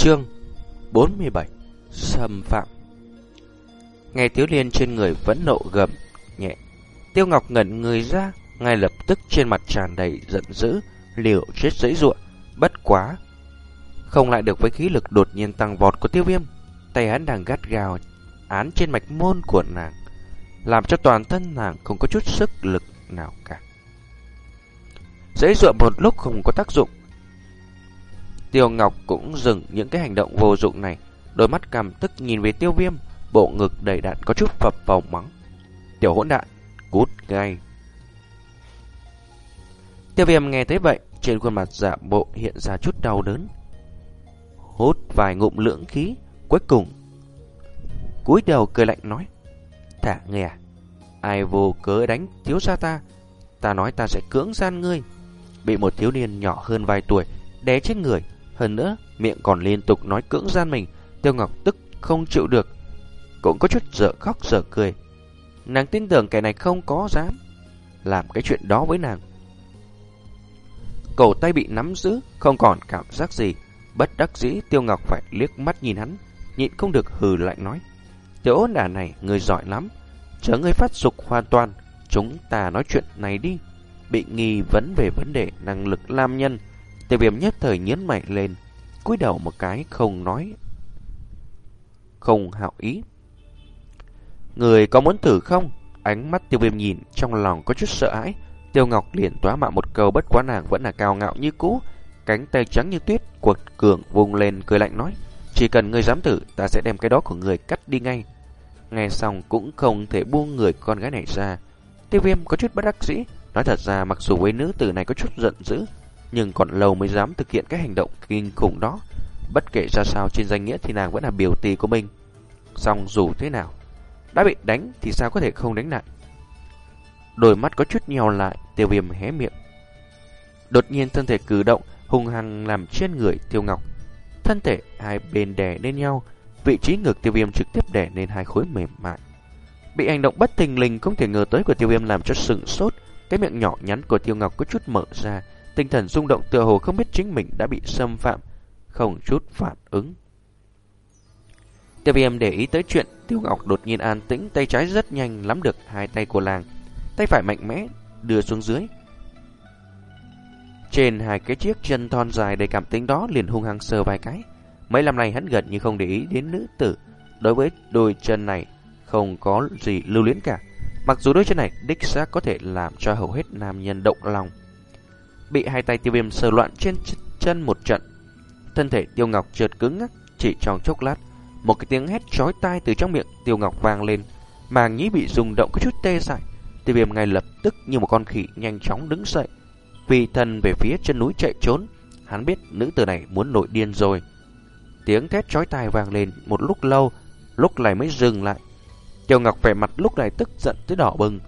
Chương 47 Xâm phạm. Nghe Tiếu Liên trên người vẫn nộ gầm, nhẹ. Tiêu Ngọc ngẩn người ra, Ngay lập tức trên mặt tràn đầy giận dữ, Liều chết dễ ruộng. Bất quá, Không lại được với khí lực đột nhiên tăng vọt của tiêu viêm. Tay hắn đang gắt gào Án trên mạch môn của nàng, Làm cho toàn thân nàng không có chút sức lực nào cả. Dễ ruộng một lúc không có tác dụng Tiêu Ngọc cũng dừng những cái hành động vô dụng này, đôi mắt căm tức nhìn về Tiêu Viêm, bộ ngực đầy đạn có chút phập phồng mắng. Tiểu hỗn đạn, cút ngay. Tiêu Viêm nghe thấy vậy, trên khuôn mặt giả bộ hiện ra chút đau đớn. Hút vài ngụm lưỡng khí, cuối cùng cúi đầu cười lạnh nói: "Thả nghe, à? Ai vô cớ đánh thiếu gia ta? Ta nói ta sẽ cưỡng gian ngươi." Bị một thiếu niên nhỏ hơn vài tuổi đè trên người, hơn nữa, miệng còn liên tục nói cưỡng gian mình, Tiêu Ngọc tức không chịu được, cũng có chút dở khóc dở cười. Nàng tin tưởng kẻ này không có dám làm cái chuyện đó với nàng. Cổ tay bị nắm giữ, không còn cảm giác gì. Bất đắc dĩ Tiêu Ngọc phải liếc mắt nhìn hắn, nhịn không được hừ lạnh nói. Tiểu ôn đà này, người giỏi lắm. chờ người phát dục hoàn toàn, chúng ta nói chuyện này đi. Bị nghi vấn về vấn đề năng lực làm nhân, Tiêu viêm nhất thời nhấn mạnh lên, cúi đầu một cái không nói. Không hạo ý. Người có muốn thử không? Ánh mắt tiêu viêm nhìn, trong lòng có chút sợ hãi. Tiêu Ngọc liền tóa mạo một câu bất quá nàng vẫn là cao ngạo như cũ. Cánh tay trắng như tuyết, cuột cường vùng lên cười lạnh nói. Chỉ cần ngươi dám thử, ta sẽ đem cái đó của người cắt đi ngay. Nghe xong cũng không thể buông người con gái này ra. Tiêu viêm có chút bất đắc dĩ. Nói thật ra mặc dù với nữ tử này có chút giận dữ, nhưng còn lâu mới dám thực hiện cái hành động kinh khủng đó. Bất kể ra sao trên danh nghĩa thì nàng vẫn là biểu tỷ của mình. Xong dù thế nào, đã bị đánh thì sao có thể không đánh lại. Đôi mắt có chút nhèo lại, tiêu viêm hé miệng. Đột nhiên thân thể cử động, hung hăng làm trên người tiêu ngọc. Thân thể hai bên đè lên nhau, vị trí ngực tiêu viêm trực tiếp đè lên hai khối mềm mại. Bị hành động bất tình lình không thể ngờ tới của tiêu viêm làm cho sừng sốt, cái miệng nhỏ nhắn của tiêu ngọc có chút mở ra, Tinh thần rung động tựa hồ không biết chính mình đã bị xâm phạm, không chút phản ứng. Tiêu viêm để ý tới chuyện Tiêu Ngọc đột nhiên an tĩnh, tay trái rất nhanh lắm được hai tay của làng, tay phải mạnh mẽ đưa xuống dưới. Trên hai cái chiếc chân thon dài đầy cảm tính đó liền hung hăng sờ vài cái. Mấy năm nay hắn gần như không để ý đến nữ tử. Đối với đôi chân này không có gì lưu luyến cả. Mặc dù đôi chân này đích xác có thể làm cho hầu hết nam nhân động lòng bị hai tay tiêu viêm sờ loạn trên chân một trận. Thân thể tiêu ngọc trượt cứng ngắc, chỉ trong chốc lát, một cái tiếng hét chói tai từ trong miệng tiêu ngọc vang lên, màng nhĩ bị rung động có chút tê dại. Tiêu viêm ngay lập tức như một con khỉ nhanh chóng đứng dậy, vì thân về phía chân núi chạy trốn. Hắn biết nữ tử này muốn nổi điên rồi. Tiếng thét chói tai vang lên một lúc lâu, lúc này mới dừng lại. Tiêu Ngọc vẻ mặt lúc này tức giận tới đỏ bừng,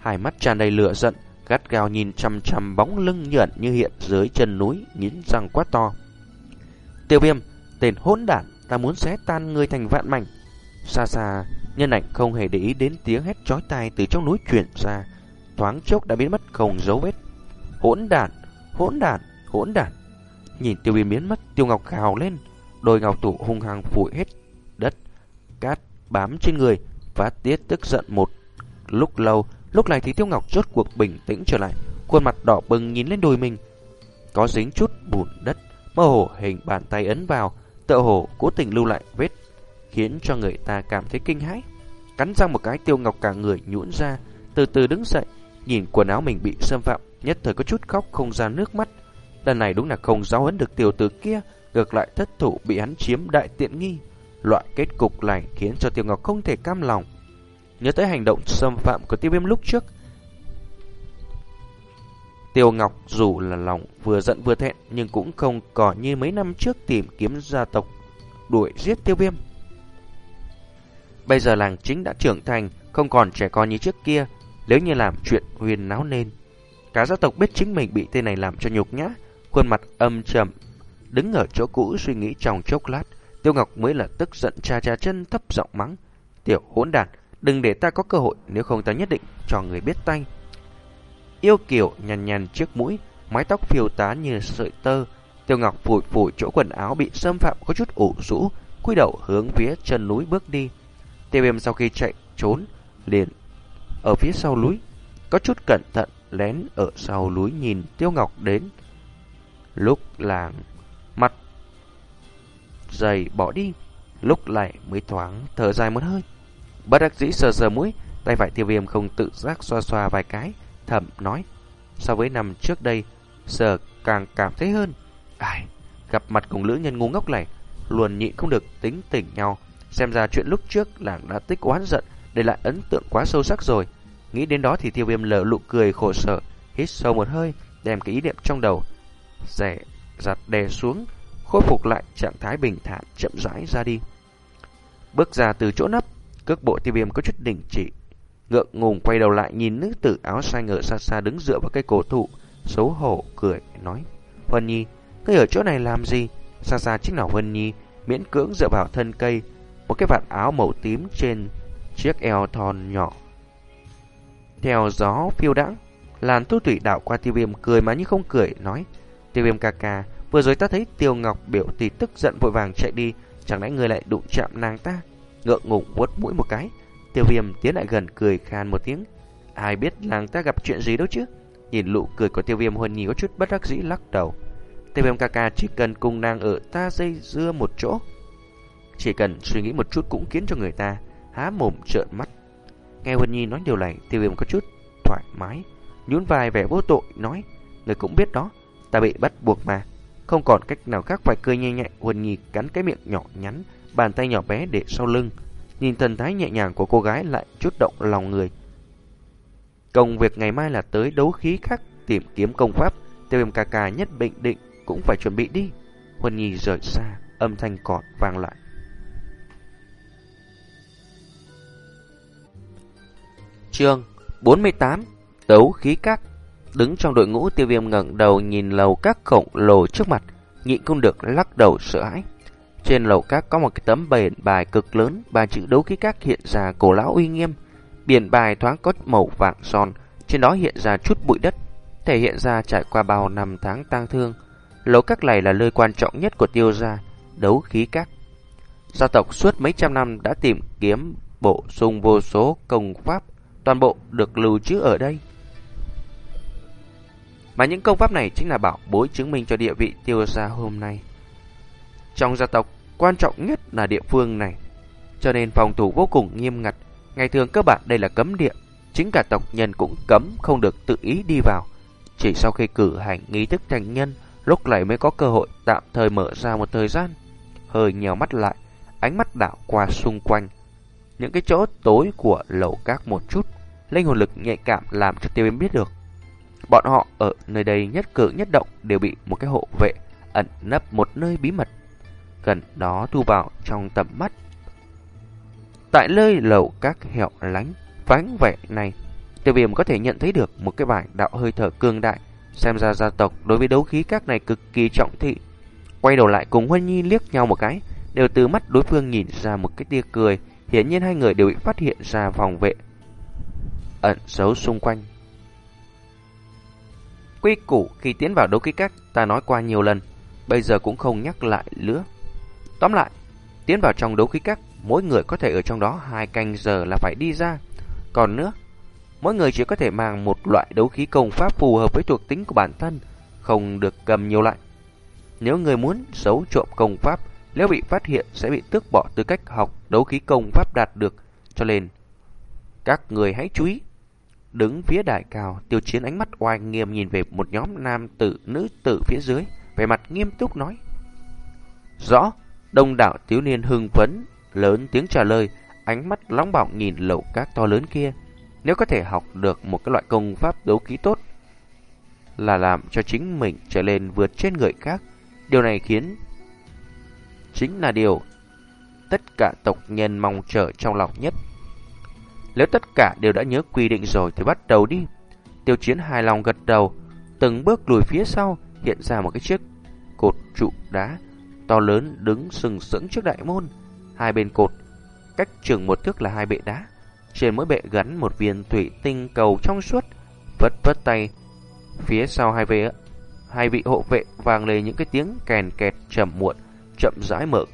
hai mắt tràn đầy lửa giận, gắt gao nhìn chằm chằm bóng lưng nhợn như hiện dưới chân núi, nghiến răng quá to. Tiêu viêm, tên hỗn đản, ta muốn xé tan ngươi thành vạn mảnh. Xa xa, nhân ảnh không hề để ý đến tiếng hét chói tai từ trong núi truyền ra, thoáng chốc đã biến mất không dấu vết. Hỗn đản, hỗn đản, hỗn đản. Nhìn tiêu viêm biến mất, tiêu ngọc gào lên, đôi ngọc tủ hung hăng phủi hết đất, cát bám trên người, phát tiết tức giận một lúc lâu Lúc này thì Tiêu Ngọc rốt cuộc bình tĩnh trở lại, khuôn mặt đỏ bừng nhìn lên đôi mình. Có dính chút bùn đất, mơ hồ hình bàn tay ấn vào, tựa hồ cố tình lưu lại vết, khiến cho người ta cảm thấy kinh hãi. Cắn răng một cái Tiêu Ngọc cả người nhũn ra, từ từ đứng dậy, nhìn quần áo mình bị xâm phạm, nhất thời có chút khóc không ra nước mắt. Lần này đúng là không giáo huấn được tiểu tử kia, ngược lại thất thủ bị hắn chiếm đại tiện nghi. Loại kết cục này khiến cho Tiêu Ngọc không thể cam lòng. Nhớ tới hành động xâm phạm của tiêu viêm lúc trước. Tiêu Ngọc dù là lòng vừa giận vừa thẹn, Nhưng cũng không còn như mấy năm trước tìm kiếm gia tộc Đuổi giết tiêu viêm. Bây giờ làng chính đã trưởng thành, Không còn trẻ con như trước kia. Nếu như làm chuyện huyền náo nên, Cả gia tộc biết chính mình bị tên này làm cho nhục nhã, Khuôn mặt âm trầm, Đứng ở chỗ cũ suy nghĩ trong chốc lát. Tiêu Ngọc mới là tức giận, cha cha chân thấp giọng mắng, Tiểu hỗn đàn Đừng để ta có cơ hội Nếu không ta nhất định cho người biết tay Yêu kiều nhàn nhàn trước mũi Mái tóc phiêu tá như sợi tơ Tiêu Ngọc phủi phủi chỗ quần áo bị xâm phạm có chút ủ rũ, cúi đầu hướng phía chân núi bước đi. Tiêu Viêm sau khi chạy trốn liền ở phía sau núi, có chút cẩn thận lén ở sau núi nhìn Tiêu Ngọc đến. Lúc làng mặt dày bỏ đi, lúc lại mới thoáng thở dài một hơi. Bất đắc dĩ sờ sờ mũi, tay phải Tiêu Viêm không tự giác xoa xoa vài cái, thầm nói: "So với năm trước đây, sờ càng cảm thấy hơn." Ai, gặp mặt cùng lữ nhân ngu ngốc này, luôn nhịn không được tính tỉnh nhau. Xem ra chuyện lúc trước làng đã tích oán giận, để lại ấn tượng quá sâu sắc rồi. Nghĩ đến đó thì tiêu viêm lở lụ cười khổ sở, hít sâu một hơi, đem cái ý niệm trong đầu, rẻ giặt đè xuống, khôi phục lại trạng thái bình thản, chậm rãi ra đi. Bước ra từ chỗ nấp, cước bộ tiêu viêm có chút đình chỉ. Ngượng ngùng quay đầu lại nhìn nữ tử áo xanh ở xa xa đứng dựa vào cây cổ thụ, xấu hổ cười, nói. Huân Nhi, ngươi ở chỗ này làm gì? Xa xa chính là Huân Nhi, miễn cưỡng dựa vào thân cây, một cái vạt áo màu tím trên chiếc eo thon nhỏ. Theo gió phiêu đãng, làn tu tủy đạo qua tiêu viêm cười mà như không cười, nói. Tiêu viêm ca ca, vừa rồi ta thấy tiêu ngọc biểu tỷ tức giận vội vàng chạy đi, chẳng lẽ người lại đụng chạm nàng ta? Ngượng ngùng vuốt mũi một cái, tiêu viêm tiến lại gần cười khan một tiếng. Ai biết nàng ta gặp chuyện gì đâu chứ? Nhìn lụ cười của tiêu viêm huân nhi có chút bất đắc dĩ lắc đầu. Tiêu viêm ca ca chỉ cần cùng nàng ở ta dây dưa một chỗ. Chỉ cần suy nghĩ một chút cũng khiến cho người ta há mồm trợn mắt. Nghe Huân Nhi nói điều này, tiêu viêm có chút thoải mái, nhún vai vẻ vô tội, nói, người cũng biết đó, ta bị bắt buộc mà. Không còn cách nào khác phải cười nhẹ nhẹ, Huân Nhi cắn cái miệng nhỏ nhắn, bàn tay nhỏ bé để sau lưng. Nhìn thần thái nhẹ nhàng của cô gái lại chút động lòng người. Công việc ngày mai là tới đấu khí khắc tìm kiếm công pháp, tiêu viêm ca ca nhất định định cũng phải chuẩn bị đi. Huân Nhi rời xa, âm thanh cọt vang lại. Chương 48 Đấu khí các Đứng trong đội ngũ tiêu viêm ngẩng đầu nhìn lầu các khổng lồ trước mặt Nhịn không được lắc đầu sợ hãi trên lầu các có một cái tấm biển bài cực lớn, ba chữ đấu khí các hiện ra cổ lão uy nghiêm Biển bài thoáng có màu vàng son, Trên đó hiện ra chút bụi đất, Thể hiện ra trải qua bao năm tháng tang thương Lầu các này là nơi quan trọng nhất của tiêu gia, Đấu khí các Gia tộc suốt mấy trăm năm đã tìm kiếm bổ sung vô số công pháp, toàn bộ được lưu trữ ở đây. Mà những công pháp này chính là bảo bối chứng minh cho địa vị tiêu gia hôm nay. Trong gia tộc, quan trọng nhất là địa phương này, cho nên phòng thủ vô cùng nghiêm ngặt. Ngày thường các bạn đây là cấm địa, chính cả tộc nhân cũng cấm không được tự ý đi vào. Chỉ sau khi cử hành nghi thức thành nhân, lúc này mới có cơ hội tạm thời mở ra một thời gian. Hơi nhèo mắt lại, ánh mắt đảo qua xung quanh, những cái chỗ tối của lầu các một chút, linh hồn lực nhạy cảm làm cho tiêu viêm biết được. Bọn họ ở nơi đây nhất cử nhất động đều bị một cái hộ vệ ẩn nấp một nơi bí mật, gần đó thu vào trong tầm mắt. Tại nơi lầu các hẻo lánh, vắng vẻ này, tiêu viêm có thể nhận thấy được một cái bài đạo hơi thở cương đại, xem ra gia tộc đối với đấu khí các này cực kỳ trọng thị. Quay đầu lại cùng Huân Nhi liếc nhau một cái, đều từ mắt đối phương nhìn ra một cái tia cười, Hiển nhiên hai người đều bị phát hiện ra phòng vệ ẩn giấu xung quanh. Quy củ khi tiến vào đấu khí các ta nói qua nhiều lần, bây giờ cũng không nhắc lại nữa. Tóm lại, tiến vào trong đấu khí các, mỗi người có thể ở trong đó hai canh giờ là phải đi ra. Còn nữa, mỗi người chỉ có thể mang một loại đấu khí công pháp phù hợp với thuộc tính của bản thân, không được cầm nhiều lại. Nếu người muốn giấu trộm công pháp, nếu bị phát hiện sẽ bị tước bỏ tư cách học đấu khí công pháp đạt được. Cho nên, các người hãy chú ý. Đứng phía đại cao, tiêu chiến ánh mắt oai nghiêm nhìn về một nhóm nam tử, nữ tử phía dưới, vẻ mặt nghiêm túc nói. Rõ, đông đảo thiếu niên hưng phấn, lớn tiếng trả lời, ánh mắt nóng bỏng nhìn lầu các to lớn kia. Nếu có thể học được một cái loại công pháp đấu khí tốt, là làm cho chính mình trở lên vượt trên người khác. Điều này khiến chính là điều tất cả tộc nhân mong chờ trong lòng nhất. Nếu tất cả đều đã nhớ quy định rồi thì bắt đầu đi. Tiêu chiến hài lòng gật đầu, từng bước lùi phía sau hiện ra một cái chiếc cột trụ đá to lớn đứng sừng sững trước đại môn. Hai bên cột, cách chừng một thước là hai bệ đá. Trên mỗi bệ gắn một viên thủy tinh cầu trong suốt, vất vất tay. Phía sau hai bệ hai vị hộ vệ vang lên những cái tiếng kèn kẹt trầm muộn, chậm rãi mở.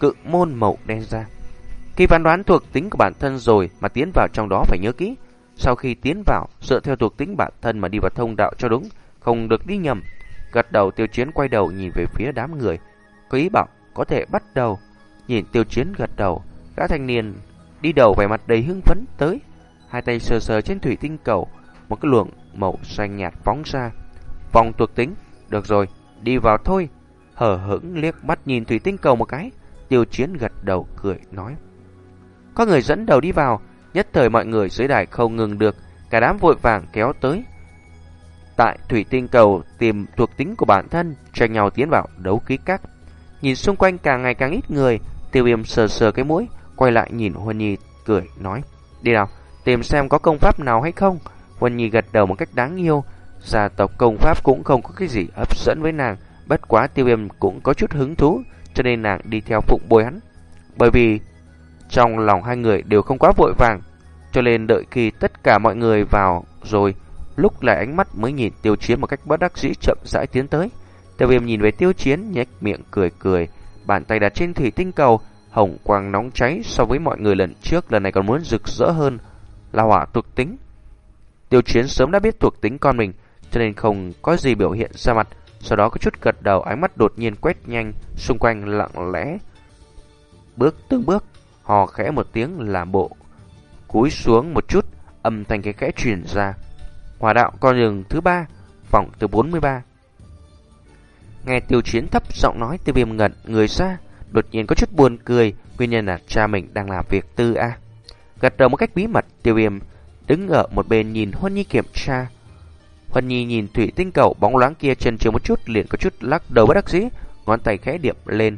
Cự môn màu đen ra. Khi phán đoán thuộc tính của bản thân rồi mà tiến vào trong đó phải nhớ kỹ. Sau khi tiến vào, dựa theo thuộc tính bản thân mà đi vào thông đạo cho đúng, không được đi nhầm. Gật đầu tiêu chiến quay đầu nhìn về phía đám người. Có ý bảo có thể bắt đầu. Nhìn tiêu chiến gật đầu, gã thanh niên đi đầu vẻ mặt đầy hưng phấn tới. Hai tay sờ sờ trên thủy tinh cầu, một cái luồng màu xanh nhạt phóng ra. Vòng thuộc tính, được rồi, đi vào thôi. Hở hững liếc mắt nhìn thủy tinh cầu một cái, tiêu chiến gật đầu cười nói. Có người dẫn đầu đi vào, nhất thời mọi người dưới đài không ngừng được, cả đám vội vàng kéo tới. Tại thủy tinh cầu tìm thuộc tính của bản thân, tranh nhau tiến vào đấu ký các. Nhìn xung quanh càng ngày càng ít người, tiêu viêm sờ sờ cái mũi, quay lại nhìn Huân Nhi cười nói. Đi nào, tìm xem có công pháp nào hay không. Huân Nhi gật đầu một cách đáng yêu. Gia tộc công pháp cũng không có cái gì hấp dẫn với nàng. Bất quá tiêu viêm cũng có chút hứng thú, cho nên nàng đi theo phụng bồi hắn. Bởi vì trong lòng hai người đều không quá vội vàng, cho nên đợi khi tất cả mọi người vào rồi, lúc lại ánh mắt mới nhìn tiêu chiến một cách bất đắc dĩ chậm rãi tiến tới. Tiêu viêm nhìn về tiêu chiến nhếch miệng cười cười, bàn tay đặt trên thủy tinh cầu, hồng quang nóng cháy so với mọi người lần trước lần này còn muốn rực rỡ hơn là hỏa thuộc tính. Tiêu chiến sớm đã biết thuộc tính con mình, cho nên không có gì biểu hiện ra mặt, sau đó có chút gật đầu ánh mắt đột nhiên quét nhanh, xung quanh lặng lẽ. Bước từng bước, hò khẽ một tiếng làm bộ, cúi xuống một chút, âm thanh cái khẽ truyền ra. Hòa đạo con đường thứ ba, phòng từ 43. Nghe tiêu chiến thấp giọng nói tiêu viêm ngẩn người xa, đột nhiên có chút buồn cười, nguyên nhân là cha mình đang làm việc tư a. Gật đầu một cách bí mật, tiêu viêm đứng ở một bên nhìn Huân Nhi kiểm tra. Huân Nhi nhìn thủy tinh cầu bóng loáng kia chân chiều một chút liền có chút lắc đầu bất đắc dĩ, ngón tay khẽ điểm lên.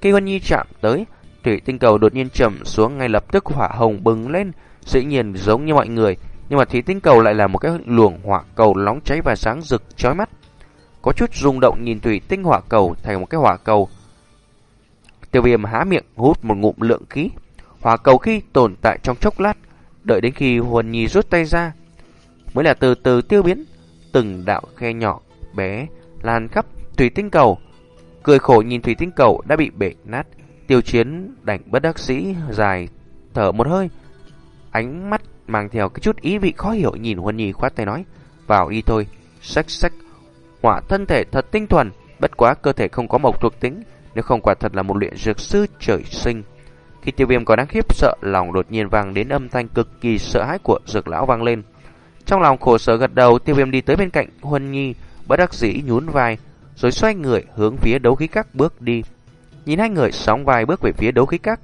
Khi Huân Nhi chạm tới, thủy tinh cầu đột nhiên chậm xuống ngay lập tức hỏa hồng bừng lên, dĩ nhiên giống như mọi người, nhưng mà thủy tinh cầu lại là một cái luồng hỏa cầu nóng cháy và sáng rực chói mắt. Có chút rung động nhìn thủy tinh hỏa cầu thành một cái hỏa cầu. Tiêu viêm há miệng hút một ngụm lượng khí. Hỏa cầu khi tồn tại trong chốc lát, đợi đến khi Huân Nhi rút tay ra, mới là từ từ tiêu biến, từng đạo khe nhỏ, bé, lan khắp thủy tinh cầu. Cười khổ nhìn thủy tinh cầu đã bị bể nát, tiêu chiến đành bất đắc sĩ dài, thở một hơi. Ánh mắt mang theo cái chút ý vị khó hiểu nhìn Huân Nhi khoát tay nói, vào đi thôi, sách sách, hỏa thân thể thật tinh thuần, bất quá cơ thể không có mộc thuộc tính, nếu không quả thật là một luyện dược sư trời sinh. Khi tiêu viêm còn đang khiếp sợ, lòng đột nhiên vang đến âm thanh cực kỳ sợ hãi của dược lão vang lên. Trong lòng khổ sở gật đầu, tiêu viêm đi tới bên cạnh Huân Nhi, bất đắc dĩ nhún vai, rồi xoay người hướng phía đấu khí các bước đi. Nhìn hai người sóng vai bước về phía đấu khí các,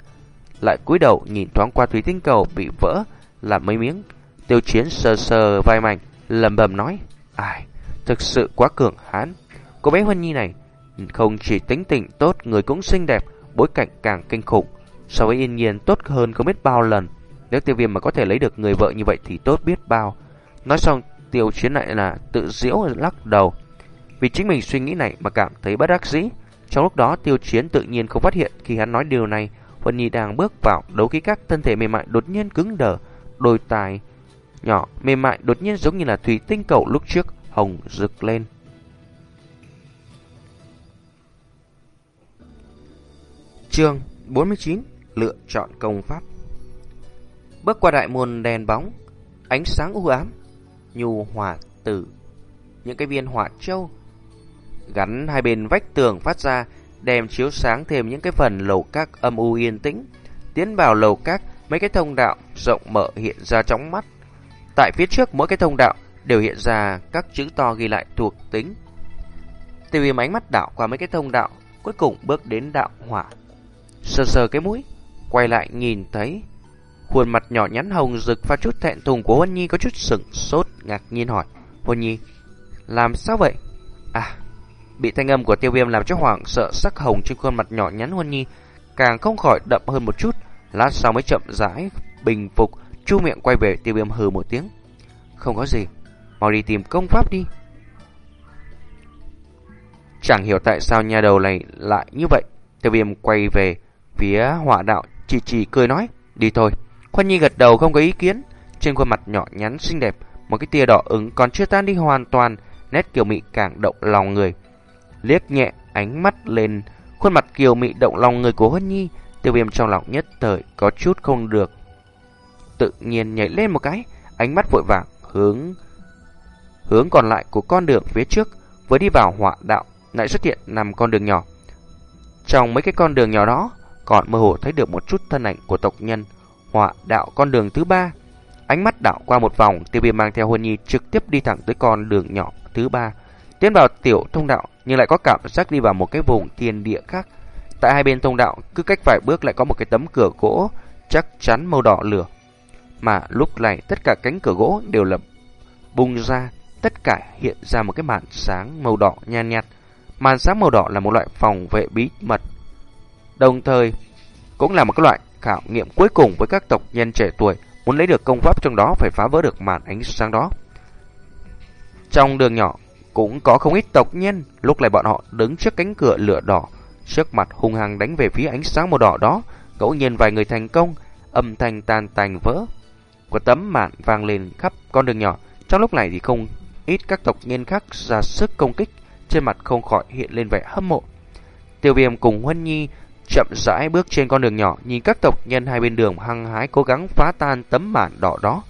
lại cúi đầu nhìn thoáng qua thủy tinh cầu bị vỡ làm mấy miếng. Tiêu chiến sờ sờ vai mảnh, lầm bầm nói, ai, thực sự quá cường hãn. Cô bé Huân Nhi này không chỉ tính tình tốt, người cũng xinh đẹp, bối cảnh càng kinh khủng. So với yên nhiên tốt hơn không biết bao lần. Nếu tiêu viêm mà có thể lấy được người vợ như vậy thì tốt biết bao. Nói xong, tiêu chiến lại là tự diễu lắc đầu. Vì chính mình suy nghĩ này mà cảm thấy bất đắc dĩ. Trong lúc đó, tiêu chiến tự nhiên không phát hiện khi hắn nói điều này. Huân Nhi đang bước vào đấu khí các thân thể mềm mại đột nhiên cứng đờ, đôi tài nhỏ mềm mại đột nhiên giống như là thủy tinh cầu lúc trước hồng rực lên. Chương 49 Lựa chọn công pháp Bước qua đại môn đèn bóng, Ánh sáng u ám, Nhu hỏa tử Những cái viên hỏa châu Gắn hai bên vách tường phát ra, Đem chiếu sáng thêm những cái phần lầu các âm u yên tĩnh, Tiến vào lầu các Mấy cái thông đạo rộng mở hiện ra trong mắt. Tại phía trước mỗi cái thông đạo Đều hiện ra các chữ to ghi lại thuộc tính. Tiêu viêm ánh mắt đảo qua mấy cái thông đạo, Cuối cùng bước đến đạo hỏa. Sờ sờ cái mũi, Quay lại nhìn thấy Khuôn mặt nhỏ nhắn hồng rực và chút thẹn thùng của Huân Nhi có chút sửng sốt, ngạc nhiên hỏi, Huân Nhi, Làm sao vậy? À Bị thanh âm của tiêu viêm làm cho hoảng sợ, sắc hồng trên khuôn mặt nhỏ nhắn Huân Nhi Càng không khỏi đậm hơn một chút. Lát sau mới chậm rãi Bình phục Chu miệng quay về tiêu viêm hừ một tiếng. Không có gì Mau đi tìm công pháp đi. Chẳng hiểu tại sao nhà đầu này lại như vậy. Tiêu viêm quay về Phía hỏa đạo chỉ chỉ cười nói Đi thôi. Khoan Nhi gật đầu không có ý kiến. Trên khuôn mặt nhỏ nhắn xinh đẹp Một cái tia đỏ ứng còn chưa tan đi hoàn toàn nét kiều mị càng động lòng người. Liếc nhẹ ánh mắt lên khuôn mặt kiều mị động lòng người của Huân Nhi, tiêu viêm trong lòng nhất thời có chút không được. Tự nhiên nhảy lên một cái, ánh mắt vội vàng hướng hướng còn lại của con đường phía trước, vừa đi vào họa đạo lại xuất hiện nằm con đường nhỏ. Trong mấy cái con đường nhỏ đó, còn mơ hồ thấy được một chút thân ảnh của tộc nhân. Họa đạo con đường thứ ba, ánh mắt đảo qua một vòng, tiêu viêm mang theo Huân Nhi trực tiếp đi thẳng tới con đường nhỏ thứ ba, tiến vào tiểu thông đạo nhưng lại có cảm giác đi vào một cái vùng thiên địa khác. Tại hai bên thông đạo, cứ cách vài bước lại có một cái tấm cửa gỗ chắc chắn màu đỏ lửa. Mà lúc này tất cả cánh cửa gỗ đều lập bung ra, tất cả hiện ra một cái màn sáng màu đỏ nhàn nhạt, nhạt. Màn sáng màu đỏ là một loại phòng vệ bí mật. Đồng thời, cũng là một cái loại khảo nghiệm cuối cùng với các tộc nhân trẻ tuổi muốn lấy được công pháp trong đó phải phá vỡ được màn ánh sáng đó. Trong đường nhỏ cũng có không ít tộc nhân, lúc này bọn họ đứng trước cánh cửa lửa đỏ, trước mặt hung hăng đánh về phía ánh sáng màu đỏ đó, ngẫu nhiên vài người thành công, âm thanh tan tành vỡ. Có tấm màn vang lên khắp con đường nhỏ, trong lúc này thì không ít các tộc nhân khác ra sức công kích, trên mặt không khỏi hiện lên vẻ hâm mộ. Tiêu viêm cùng Huân Nhi chậm rãi bước trên con đường nhỏ, nhìn các tộc nhân hai bên đường hăng hái cố gắng phá tan tấm màn đỏ đó.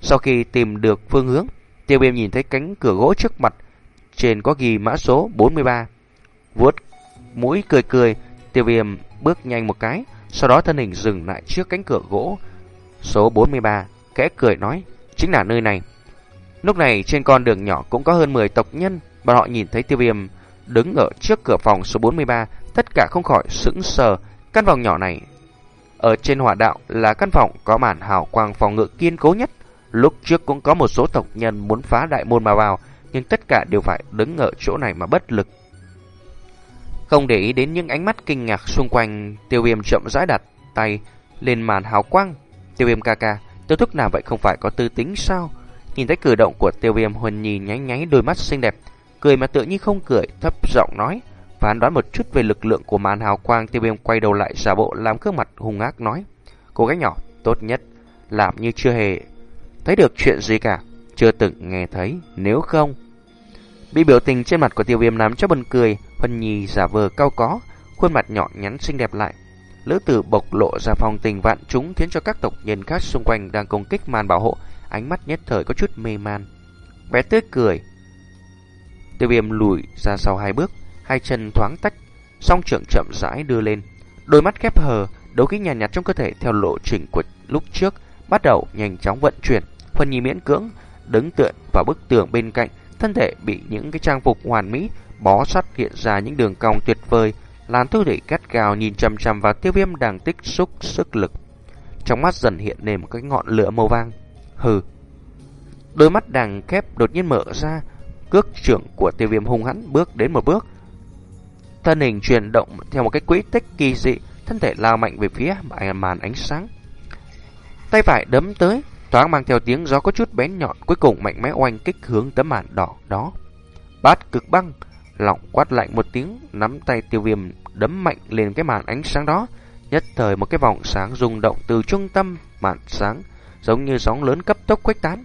Sau khi tìm được phương hướng, tiêu viêm nhìn thấy cánh cửa gỗ trước mặt, trên có ghi mã số 43. Vuốt mũi cười cười, tiêu viêm bước nhanh một cái, sau đó thân hình dừng lại trước cánh cửa gỗ số 43, kẽ cười nói, chính là nơi này. Lúc này trên con đường nhỏ cũng có hơn 10 tộc nhân, bọn họ nhìn thấy tiêu viêm đứng ở trước cửa phòng số 43, tất cả không khỏi sững sờ. Căn phòng nhỏ này ở trên hỏa đạo là căn phòng có màn hào quang phòng ngự kiên cố nhất. Lúc trước cũng có một số tộc nhân muốn phá đại môn mà vào, nhưng tất cả đều phải đứng ở chỗ này mà bất lực. Không để ý đến những ánh mắt kinh ngạc xung quanh, tiêu viêm chậm rãi đặt tay lên màn hào quang. Tiêu viêm ca ca, tiêu thúc nào vậy không phải có tư tính sao? Nhìn thấy cử động của tiêu viêm huân nhì nháy nháy đôi mắt xinh đẹp, cười mà tự nhiên không cười, thấp giọng nói. Phán đoán một chút về lực lượng của màn hào quang, tiêu viêm quay đầu lại giả bộ làm gương mặt hung ác nói. Cô gái nhỏ, tốt nhất, làm như chưa hề thấy được chuyện gì cả, chưa từng nghe thấy, nếu không. Bị biểu tình trên mặt của tiêu viêm làm cho bần cười, Huân Nhi giả vờ cao có, khuôn mặt nhỏ nhắn xinh đẹp lại. Lữ tử bộc lộ ra phong tình vạn chúng khiến cho các tộc nhân khác xung quanh đang công kích màn bảo hộ, ánh mắt nhất thời có chút mê man. Bé tươi cười. Tiêu viêm lùi ra sau hai bước, hai chân thoáng tách, song trưởng chậm rãi đưa lên. Đôi mắt khép hờ, đấu khí nhàn nhạt, nhạt trong cơ thể theo lộ trình của lúc trước, bắt đầu nhanh chóng vận chuyển. Huân Nhi miễn cưỡng, đứng tựa vào bức tường bên cạnh, thân thể bị những cái trang phục hoàn mỹ bó sắt hiện ra những đường cong tuyệt vời, Lan Thu Thủy cắt gào nhìn chằm chằm vào tiêu viêm đang tích xúc sức lực. Trong mắt dần hiện lên một cái ngọn lửa màu vàng. Hừ. Đôi mắt đằng khép đột nhiên mở ra, cước trưởng của tiêu viêm hung hãn bước đến một bước. Thân hình chuyển động theo một cái quỹ tích kỳ dị, thân thể lao mạnh về phía màn ánh sáng. Tay phải đấm tới, thoáng mang theo tiếng gió có chút bén nhọn, cuối cùng mạnh mẽ oanh kích hướng tấm màn đỏ đó. Bát cực băng, lọng quát lạnh một tiếng, nắm tay tiêu viêm đấm mạnh lên cái màn ánh sáng đó. Nhất thời một cái vòng sáng rung động từ trung tâm màn sáng, giống như sóng lớn cấp tốc khuếch tán.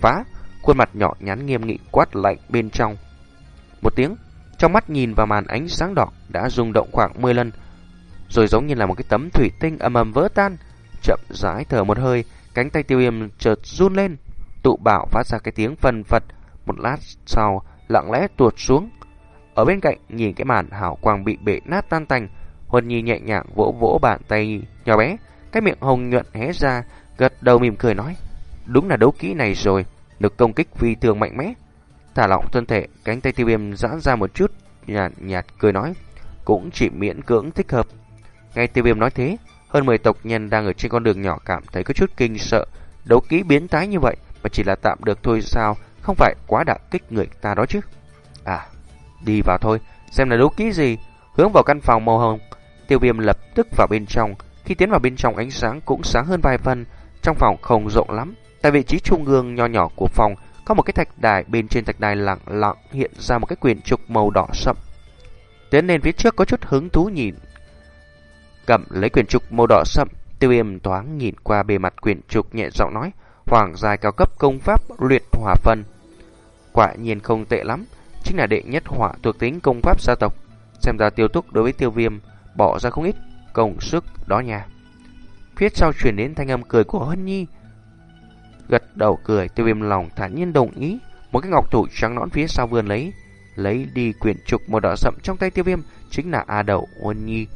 Phá, khuôn mặt nhỏ nhắn nghiêm nghị quát lạnh bên trong. Một tiếng, trong mắt nhìn vào màn ánh sáng đỏ đã rung động khoảng 10 lần, rồi giống như là một cái tấm thủy tinh âm ầm vỡ tan. Chậm rãi thở một hơi, cánh tay tiêu viêm chợt run lên, tụ bảo phát ra cái tiếng phần phật. Một lát sau, lặng lẽ tuột xuống. Ở bên cạnh, nhìn cái màn hào quang bị bể nát tan tành, Huân Nhi nhẹ nhàng vỗ vỗ bàn tay nhỏ bé, cái miệng hồng nhuận hé ra, gật đầu mỉm cười nói, đúng là đấu kỹ này rồi, được công kích phi thường mạnh mẽ. Thả lỏng thân thể, cánh tay tiêu viêm giãn ra một chút, nhạt nhạt cười nói, cũng chỉ miễn cưỡng thích hợp. Ngay tiêu viêm nói thế, hơn 10 tộc nhân đang ở trên con đường nhỏ cảm thấy có chút kinh sợ, đấu kỹ biến tái như vậy mà chỉ là tạm được thôi sao, không phải quá đả kích người ta đó chứ. À, đi vào thôi, xem là đấu kỹ gì. Hướng vào căn phòng màu hồng, tiêu viêm lập tức vào bên trong. Khi tiến vào bên trong ánh sáng cũng sáng hơn vài phần, trong phòng không rộng lắm. Tại vị trí trung ương nho nhỏ của phòng, có một cái thạch đài bên trên thạch đài lặng lặng hiện ra một cái quyển trục màu đỏ sậm. Tiến lên phía trước có chút hứng thú nhìn. Cầm lấy quyển trục màu đỏ sậm, tiêu viêm thoáng nhìn qua bề mặt quyển trục nhẹ giọng nói, hoàng dài cao cấp công pháp luyện hỏa phân. quả nhiên không tệ lắm, chính là đệ nhất hỏa thuộc tính công pháp gia tộc. Xem ra tiêu túc đối với tiêu viêm bỏ ra không ít công sức đó nha. Phía sau truyền đến thanh âm cười của Hân Nhi. Gật đầu cười, tiêu viêm lòng thản nhiên đồng ý. Một cái ngọc thủ trắng nõn phía sau vươn lấy, lấy đi quyển trục màu đỏ sậm trong tay tiêu viêm, chính là A đầu Ôn Nhi.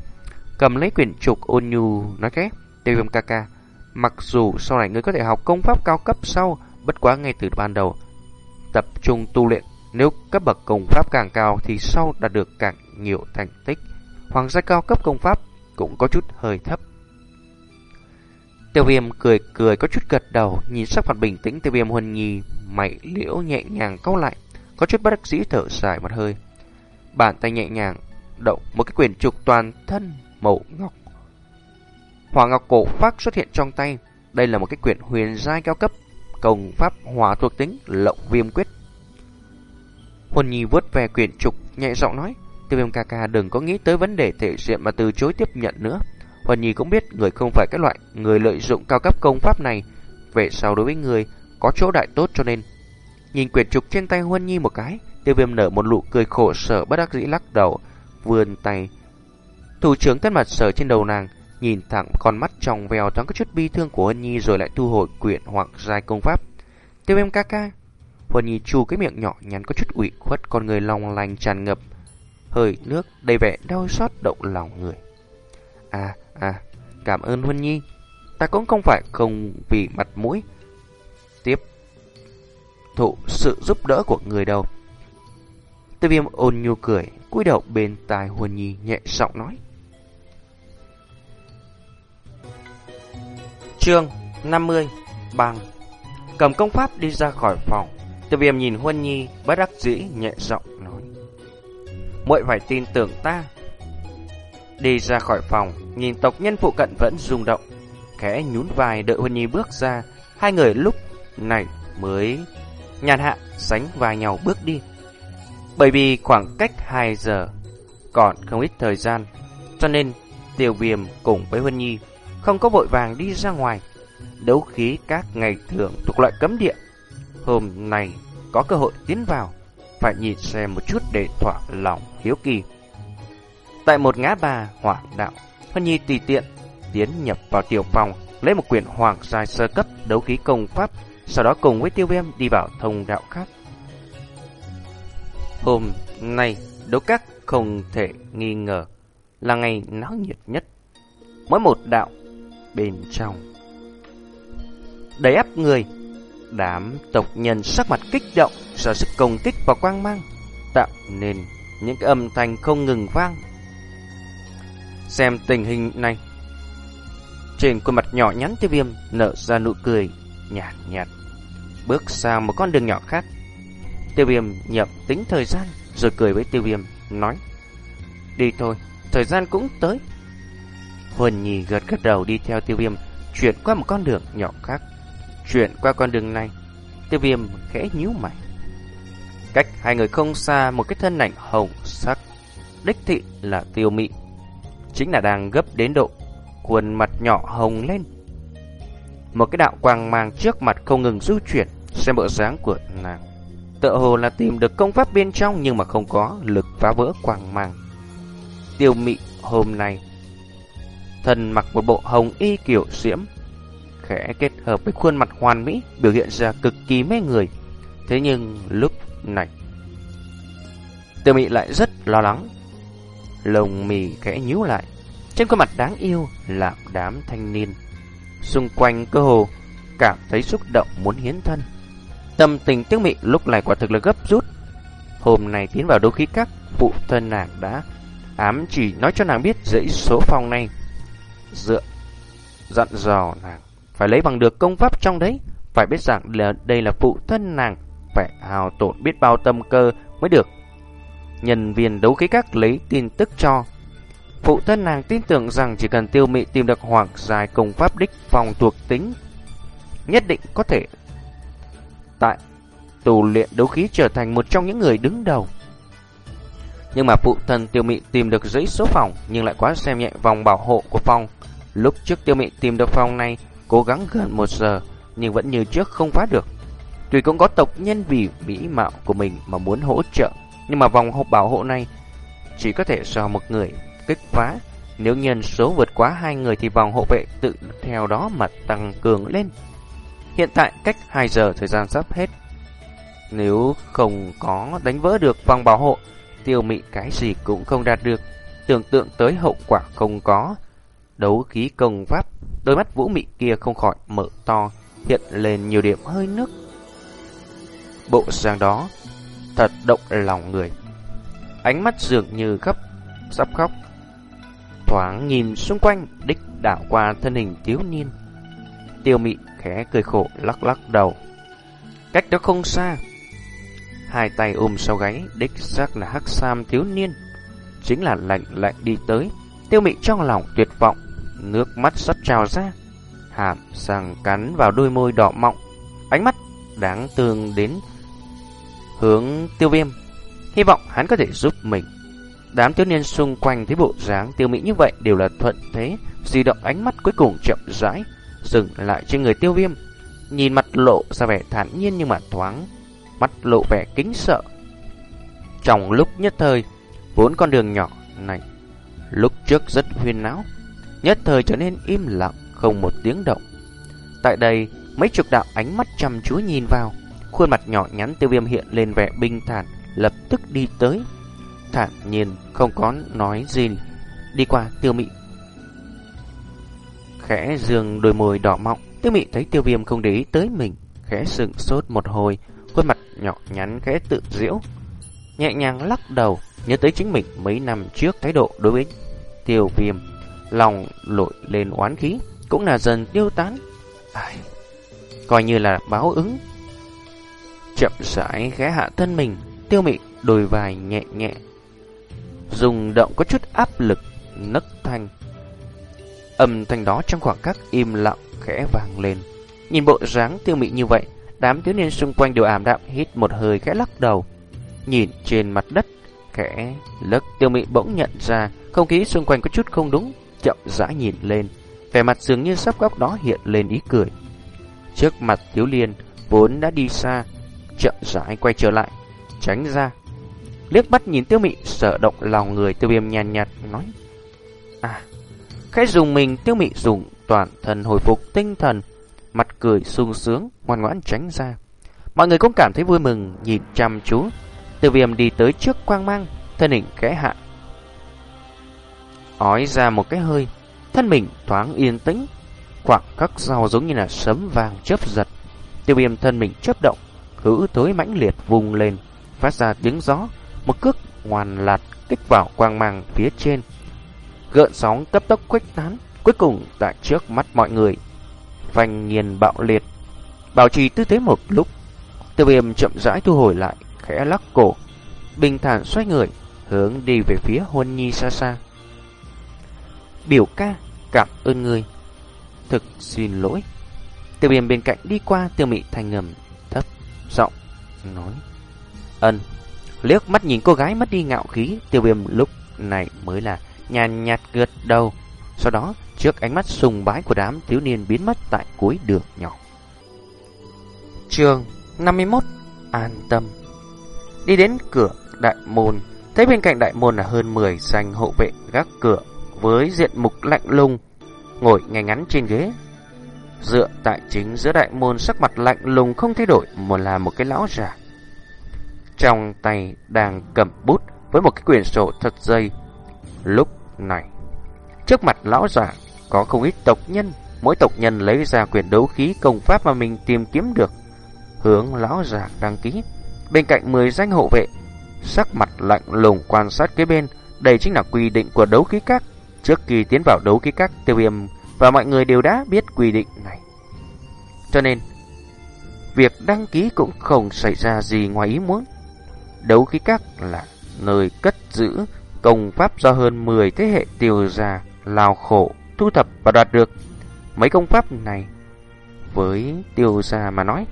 Cầm lấy quyển trục ôn nhu nói khẽ, tiêu viêm ca ca. Mặc dù sau này ngươi có thể học công pháp cao cấp sau, bất quá ngay từ ban đầu, tập trung tu luyện. Nếu cấp bậc công pháp càng cao thì sau đạt được càng nhiều thành tích. Hoàng gia cao cấp công pháp cũng có chút hơi thấp. Tiêu viêm cười cười có chút gật đầu, nhìn sắc mặt bình tĩnh tiêu viêm huân nhi, mày liễu nhẹ nhàng cau lại, có chút bất đắc dĩ thở dài một hơi. Bàn tay nhẹ nhàng động một cái quyển trục toàn thân màu ngọc. Hỏa ngọc cổ phát xuất hiện trong tay. Đây là một cái quyển huyền giai cao cấp, công pháp hỏa thuộc tính lộng viêm quyết. Huân Nhi vuốt về quyển trục, nhẹ giọng nói, Tiêu viêm ca ca đừng có nghĩ tới vấn đề thể diện mà từ chối tiếp nhận nữa. Huân Nhi cũng biết người không phải cái loại người lợi dụng cao cấp công pháp này. Về sau đối với người có chỗ đại tốt cho nên. Nhìn quyển trục trên tay Huân Nhi một cái, tiêu viêm nở một nụ cười khổ sở bất đắc dĩ lắc đầu, vươn tay. Thủ trưởng thân mặt sở trên đầu nàng, nhìn thẳng con mắt trong veo thoáng có chút bi thương của Huân Nhi rồi lại thu hồi quyển hoặc giai công pháp. Tiêu viêm ca ca. Huân Nhi chu cái miệng nhỏ nhắn có chút ủy khuất, con người long lành tràn ngập hơi nước đầy vẻ đau xót động lòng người. À, à, cảm ơn Huân Nhi. Ta cũng không phải không vì mặt mũi tiếp thụ sự giúp đỡ của người đâu. Tư viêm ôn nhu cười, cúi đầu bên tai Huân Nhi nhẹ giọng nói. Chương 50 Bằng Cầm công pháp đi ra khỏi phòng từ viêm nhìn Huân Nhi bất đắc dĩ nhẹ giọng nói: muội phải tin tưởng ta. Đi ra khỏi phòng, nhìn tộc nhân phụ cận vẫn rung động. Khẽ nhún vai đợi Huân Nhi bước ra, hai người lúc này mới nhàn hạ sánh vai nhau bước đi. Bởi vì khoảng cách 2 giờ còn không ít thời gian, cho nên Tiêu Viêm cùng với Huân Nhi không có vội vàng đi ra ngoài. Đấu khí các ngày thường thuộc loại cấm địa. Hôm nay có cơ hội tiến vào, phải nhìn xem một chút để thỏa lòng hiếu kỳ. Tại một ngã ba hỏa đạo, Hân Nhi tùy tiện tiến nhập vào tiểu phòng, lấy một quyển hoàng giai sơ cấp đấu khí công pháp, sau đó cùng với tiêu viêm đi vào thông đạo khác. Hôm nay, đấu các không thể nghi ngờ là ngày náo nhiệt nhất. Mỗi một đạo bên trong đầy áp người Đám tộc nhân sắc mặt kích động Sở sức công kích và quang mang, Tạo nên những cái âm thanh không ngừng vang. Xem tình hình này. Trên khuôn mặt nhỏ nhắn tiêu viêm Nở ra nụ cười nhạt nhạt, Bước sang một con đường nhỏ khác. Tiêu viêm nhập tính thời gian, Rồi cười với tiêu viêm, Nói, Đi thôi, Thời gian cũng tới. Huân Nhi gật gật đầu đi theo tiêu viêm, Chuyển qua một con đường nhỏ khác. Chuyển qua con đường này, tiêu viêm khẽ nhíu mày. Cách hai người không xa một cái thân ảnh hồng sắc, đích thị là tiêu mị. Chính là đang gấp đến độ, khuôn mặt nhỏ hồng lên. Một cái đạo quang mang trước mặt không ngừng du chuyển, xem bộ dáng của nàng. Tựa hồ là tìm được công pháp bên trong nhưng mà không có lực phá vỡ quang mang. Tiêu mị hôm nay, thần mặc một bộ hồng y kiểu diễm, khẽ kết hợp với khuôn mặt hoàn mỹ biểu hiện ra cực kỳ mê người. Thế nhưng lúc này, Tiêu Mị lại rất lo lắng. Lồng mì khẽ nhíu lại, trên khuôn mặt đáng yêu là đám thanh niên. Xung quanh cơ hồ cảm thấy xúc động muốn hiến thân. Tâm tình Tiêu Mị lúc này quả thực là gấp rút. Hôm nay tiến vào đấu khí các phụ thân nàng đã ám chỉ nói cho nàng biết dãy số phòng này dựa dặn dò nàng phải lấy bằng được công pháp trong đấy. Phải biết rằng là đây là phụ thân nàng, phải hào tổn biết bao tâm cơ mới được. Nhân viên đấu khí các lấy tin tức cho. Phụ thân nàng tin tưởng rằng chỉ cần tiêu mị tìm được hoàng dài công pháp đích phòng thuộc tính, nhất định có thể tại tù luyện đấu khí trở thành một trong những người đứng đầu. Nhưng mà phụ thân tiêu mị tìm được giấy số phòng nhưng lại quá xem nhẹ vòng bảo hộ của phòng. Lúc trước tiêu mị tìm được phòng này Cố gắng gần một giờ Nhưng vẫn như trước không phá được Tuy cũng có tộc nhân vì mỹ mạo của mình mà muốn hỗ trợ, nhưng mà vòng hộp bảo hộ này chỉ có thể do một người kích phá. Nếu nhân số vượt quá hai người thì vòng hộ vệ tự theo đó mà tăng cường lên. Hiện tại cách 2 giờ thời gian sắp hết. Nếu không có đánh vỡ được vòng bảo hộ, tiêu mị cái gì cũng không đạt được. Tưởng tượng tới hậu quả không có. Đấu khí công pháp, đôi mắt vũ mị kia không khỏi mở to, hiện lên nhiều điểm hơi nước. Bộ dáng đó thật động lòng người. Ánh mắt dường như gấp sắp khóc. Thoáng nhìn xung quanh, đích đảo qua thân hình thiếu niên. Tiêu mị khẽ cười khổ lắc lắc đầu. Cách đó không xa, hai tay ôm sau gáy, đích xác là hắc sam thiếu niên. Chính là lạnh lạnh đi tới, tiêu mị trong lòng tuyệt vọng, nước mắt sắp trào ra. Hàm răng cắn vào đôi môi đỏ mọng, ánh mắt đáng thương đến hướng tiêu viêm. Hy vọng hắn có thể giúp mình. Đám thiếu niên xung quanh thấy bộ dáng tiêu mỹ như vậy đều là thuận thế, di động ánh mắt cuối cùng chậm rãi, dừng lại trên người tiêu viêm. Nhìn mặt lộ ra vẻ thản nhiên nhưng mà thoáng, mắt lộ vẻ kính sợ. Trong lúc nhất thời, vốn con đường nhỏ này, lúc trước rất huyên náo, nhất thời trở nên im lặng, không một tiếng động. Tại đây, mấy chục đạo ánh mắt chăm chú nhìn vào, Khuôn mặt nhỏ nhắn tiêu viêm hiện lên vẻ bình thản, lập tức đi tới. Thản nhiên, không có nói gì. Đi qua tiêu mị. Khẽ dường đôi môi đỏ mọng, tiêu mị thấy tiêu viêm không để ý tới mình. Khẽ sừng sốt một hồi, khuôn mặt nhỏ nhắn khẽ tự diễu. Nhẹ nhàng lắc đầu, nhớ tới chính mình mấy năm trước thái độ đối với tiêu viêm. Lòng lội lên oán khí, cũng là dần tiêu tán. Ai... Coi như là báo ứng chậm rãi ghé hạ thân mình, tiêu mị đôi vai nhẹ nhẹ. Dùng động có chút áp lực, nấc thanh. Âm thanh đó trong khoảng cách im lặng khẽ vang lên. Nhìn bộ dáng tiêu mị như vậy, đám thiếu niên xung quanh đều ảm đạm hít một hơi khẽ lắc đầu. Nhìn trên mặt đất, khẽ lấc tiêu mị bỗng nhận ra không khí xung quanh có chút không đúng, chậm rãi nhìn lên. Vẻ mặt dường như sắp góc đó hiện lên ý cười. Trước mặt thiếu liên vốn đã đi xa, chậm rãi quay trở lại, tránh ra. Liếc bắt nhìn tiêu mị sợ động lòng người tiêu viêm nhàn nhạt, nói. À, khẽ dùng mình tiêu mị dùng toàn thân hồi phục tinh thần, mặt cười sung sướng, ngoan ngoãn tránh ra. Mọi người cũng cảm thấy vui mừng nhìn chăm chú. Tiêu viêm đi tới trước quang mang, thân hình kẽ hạ. Ói ra một cái hơi, thân mình thoáng yên tĩnh, khoảng khắc sau giống như là sấm vàng chớp giật. Tiêu viêm thân mình chớp động, hữu tới mãnh liệt vùng lên, phát ra tiếng gió, một cước ngoan lạt kích vào quang mang phía trên. Gợn sóng cấp tốc khuếch tán, cuối cùng tại trước mắt mọi người, vành nghiền bạo liệt. Bảo trì tư thế một lúc, tiêu viêm chậm rãi thu hồi lại, khẽ lắc cổ, bình thản xoay người, hướng đi về phía huân nhi xa xa. Biểu ca, cảm ơn người. Thực xin lỗi. Tiêu viêm bên cạnh đi qua tiêu mị thành ngầm giọng nói. Ân liếc mắt nhìn cô gái mất đi ngạo khí tiêu viêm lúc này mới là nhàn nhạt gật đầu. Sau đó trước ánh mắt sùng bái của đám thiếu niên biến mất tại cuối đường nhỏ. Trường 51 an tâm. Đi đến cửa đại môn. Thấy bên cạnh đại môn là hơn 10 danh hộ vệ gác cửa với diện mục lạnh lùng, ngồi ngay ngắn trên ghế. Dựa tại chính giữa đại môn, sắc mặt lạnh lùng không thay đổi Một là một cái lão già. Trong tay đang cầm bút Với một cái quyển sổ thật dây Lúc này, Trước mặt lão già có không ít tộc nhân. Mỗi tộc nhân lấy ra quyển đấu khí công pháp mà mình tìm kiếm được. Hướng lão già đăng ký. Bên cạnh 10 danh hộ vệ, Sắc mặt lạnh lùng quan sát kế bên. Đây chính là quy định của đấu khí các. Trước khi tiến vào đấu ký các tiêu viêm và mọi người đều đã biết quy định này. Cho nên, việc đăng ký cũng không xảy ra gì ngoài ý muốn. Đấu khí các là nơi cất giữ công pháp do hơn 10 thế hệ tiêu gia lao khổ, thu thập và đoạt được. Mấy công pháp này với tiêu gia mà nói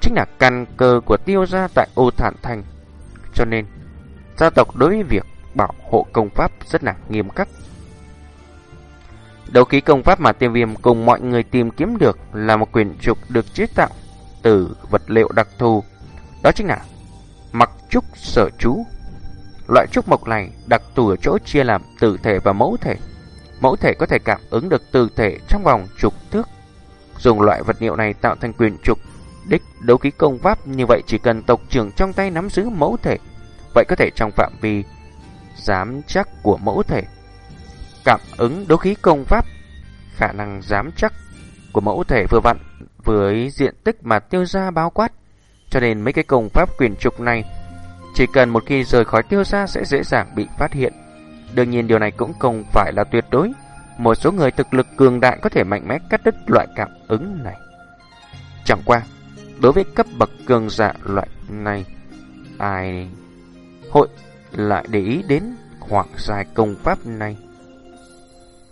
chính là căn cơ của tiêu gia tại ô thản thành. Cho nên, gia tộc đối với việc bảo hộ công pháp rất là nghiêm khắc. Đấu khí công pháp mà tiêu viêm cùng mọi người tìm kiếm được là một quyển trục được chế tạo từ vật liệu đặc thù. Đó chính là mặc trúc sở chú. Loại trúc mộc này đặc thù ở chỗ chia làm tử thể và mẫu thể. Mẫu thể có thể cảm ứng được tử thể trong vòng trục thước. Dùng loại vật liệu này tạo thành quyền trục đích đấu khí công pháp như vậy chỉ cần tộc trưởng trong tay nắm giữ mẫu thể. Vậy có thể trong phạm vi giám chắc của mẫu thể. Cảm ứng đấu khí công pháp khả năng giám chắc của mẫu thể vừa vặn với diện tích mà tiêu gia bao quát. Cho nên mấy cái công pháp quyền trục này chỉ cần một khi rời khỏi tiêu gia sẽ dễ dàng bị phát hiện. Đương nhiên điều này cũng không phải là tuyệt đối. Một số người thực lực cường đại có thể mạnh mẽ cắt đứt loại cảm ứng này. Chẳng qua, đối với cấp bậc cường giả loại này, ai hội lại để ý đến khoảng dài công pháp này.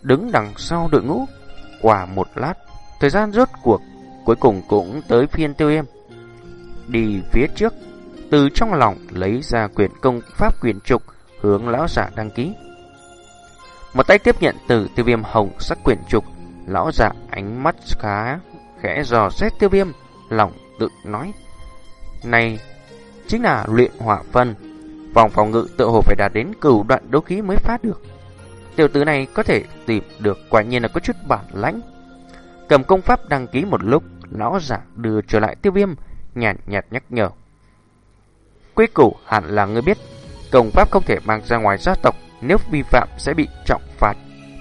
Đứng đằng sau đội ngũ, quả một lát, thời gian rốt cuộc cuối cùng cũng tới phiên tiêu em. Đi phía trước, từ trong lòng lấy ra quyển công pháp quyển trục hướng lão giả đăng ký. Một tay tiếp nhận từ tiêu viêm hồng sắc quyển trục, lão giả ánh mắt khá khẽ dò xét tiêu viêm, lòng tự nói. Này, chính là luyện hỏa phân, vòng phòng ngự tự hồ phải đạt đến cửu đoạn đấu khí mới phát được. Tiểu tử này có thể tìm được quả nhiên là có chút bản lãnh. Cầm công pháp đăng ký một lúc, lão giả đưa trở lại tiêu viêm, nhàn nhạt nhắc nhở. Quý củ hẳn là ngươi biết, công pháp không thể mang ra ngoài gia tộc, nếu vi phạm sẽ bị trọng phạt.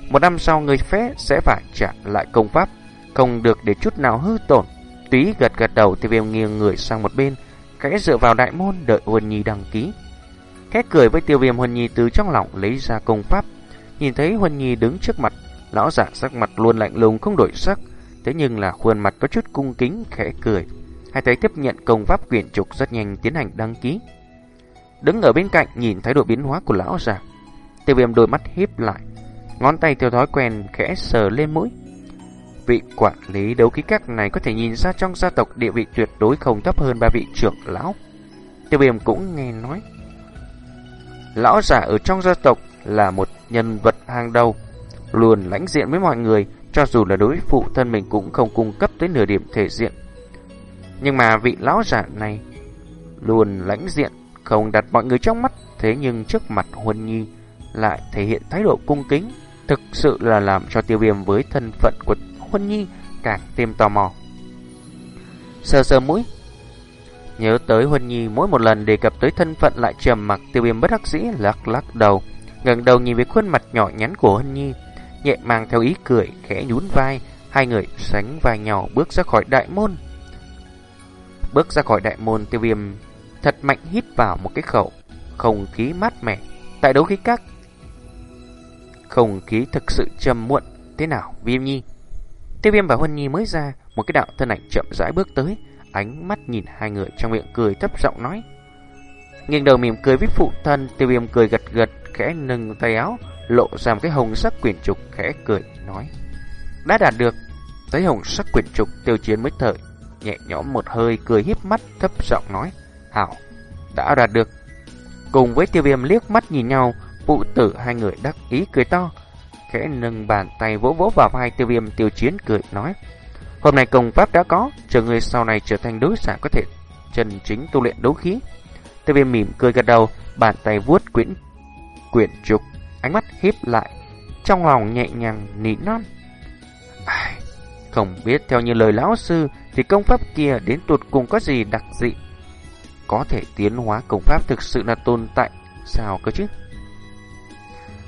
Một năm sau người phế sẽ phải trả lại công pháp, không được để chút nào hư tổn. Túy gật gật đầu tiêu viêm nghiêng người sang một bên, khẽ dựa vào đại môn đợi Huân Nhi đăng ký. Khẽ cười với tiêu viêm Huân Nhi từ trong lòng lấy ra công pháp, nhìn thấy Huân Nhi đứng trước mặt, lão giả sắc mặt luôn lạnh lùng không đổi sắc, thế nhưng là khuôn mặt có chút cung kính khẽ cười. Hai tay tiếp nhận công pháp quyển trục rất nhanh tiến hành đăng ký. Đứng ở bên cạnh nhìn thái độ biến hóa của lão già. Tiêu viêm đôi mắt híp lại. Ngón tay theo thói quen khẽ sờ lên mũi. Vị quản lý đấu khí các này có thể nhìn ra trong gia tộc địa vị tuyệt đối không thấp hơn ba vị trưởng lão. Tiêu viêm cũng nghe nói. Lão già ở trong gia tộc là một nhân vật hàng đầu, luôn lãnh diện với mọi người, cho dù là đối phụ thân mình cũng không cung cấp tới nửa điểm thể diện. Nhưng mà vị lão giả này luôn lãnh diện, không đặt mọi người trong mắt, thế nhưng trước mặt Huân Nhi lại thể hiện thái độ cung kính, thực sự là làm cho tiêu viêm với thân phận của Huân Nhi càng thêm tò mò. Sờ sờ mũi, nhớ tới Huân Nhi mỗi một lần đề cập tới thân phận lại trầm mặc tiêu viêm bất đắc dĩ lắc lắc đầu, ngẩng đầu nhìn về khuôn mặt nhỏ nhắn của Hân Nhi, nhẹ mang theo ý cười khẽ nhún vai, hai người sánh vai nhỏ bước ra khỏi đại môn. Bước ra khỏi đại môn tiêu viêm thật mạnh hít vào một cái khẩu, không khí mát mẻ. Tại đấu khí các, không khí thực sự trầm muộn. Thế nào, viêm nhi? Tiêu viêm và Huân Nhi mới ra, một cái đạo thân ảnh chậm rãi bước tới, ánh mắt nhìn hai người trong miệng cười thấp giọng nói. Nghiêng đầu mỉm cười với phụ thân, tiêu viêm cười gật gật, khẽ nâng tay áo, lộ ra một cái hồng sắc quyển trục, khẽ cười, nói. Đã đạt được, thấy hồng sắc quyển trục tiêu chiến mới thở nhẹ nhõm một hơi cười híp mắt thấp giọng nói, hảo, đã đạt được. Cùng với tiêu viêm liếc mắt nhìn nhau, phụ tử hai người đắc ý cười to, khẽ nâng bàn tay vỗ vỗ vào vai tiêu viêm tiêu chiến cười nói, hôm nay công pháp đã có, chờ người sau này trở thành đối giả có thể chân chính tu luyện đấu khí. Tiêu viêm mỉm cười gật đầu, bàn tay vuốt quyển quyển trục, ánh mắt híp lại, trong lòng nhẹ nhàng nỉ non. Ai, không biết theo như lời lão sư thì công pháp kia đến tuột cùng có gì đặc dị. Có thể tiến hóa công pháp thực sự là tồn tại, sao cơ chứ?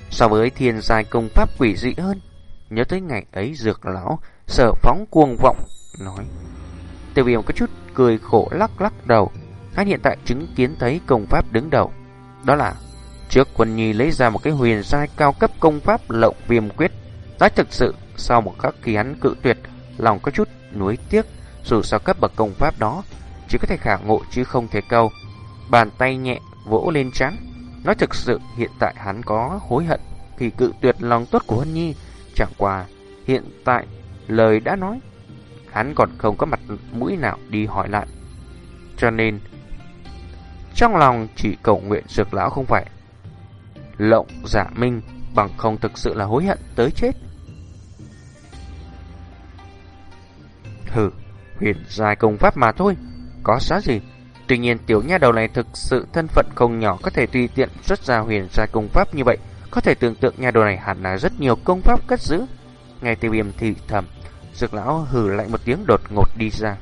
So với thiên giai công pháp quỷ dị hơn, nhớ tới ngày ấy dược lão sở phóng cuồng vọng, nói. Tiêu viêm có chút cười khổ lắc lắc đầu, hắn hiện tại chứng kiến thấy công pháp đứng đầu. Đó là trước quân nhi lấy ra một cái huyền giai cao cấp công pháp lộng viêm quyết. Nói thực sự, sau một khắc khi hắn cự tuyệt, lòng có chút nuối tiếc, dù sao cấp bậc công pháp đó, chỉ có thể khả ngộ chứ không thể câu. Bàn tay nhẹ vỗ lên trán. Nói thực sự, hiện tại hắn có hối hận khi cự tuyệt lòng tốt của Hân Nhi. Chẳng qua, hiện tại, lời đã nói, hắn còn không có mặt mũi nào đi hỏi lại. Cho nên, trong lòng chỉ cầu nguyện dược lão không phải lộng giả minh bằng không thực sự là hối hận tới chết. Hừ, huyền giai công pháp mà thôi, có giá gì. Tuy nhiên tiểu nha đầu này thực sự thân phận không nhỏ có thể tùy tiện xuất ra huyền giai công pháp như vậy, có thể tưởng tượng nha đầu này hẳn là rất nhiều công pháp cất giữ. ngay tiêu viêm thị thầm, dược lão hừ lại một tiếng đột ngột đi ra.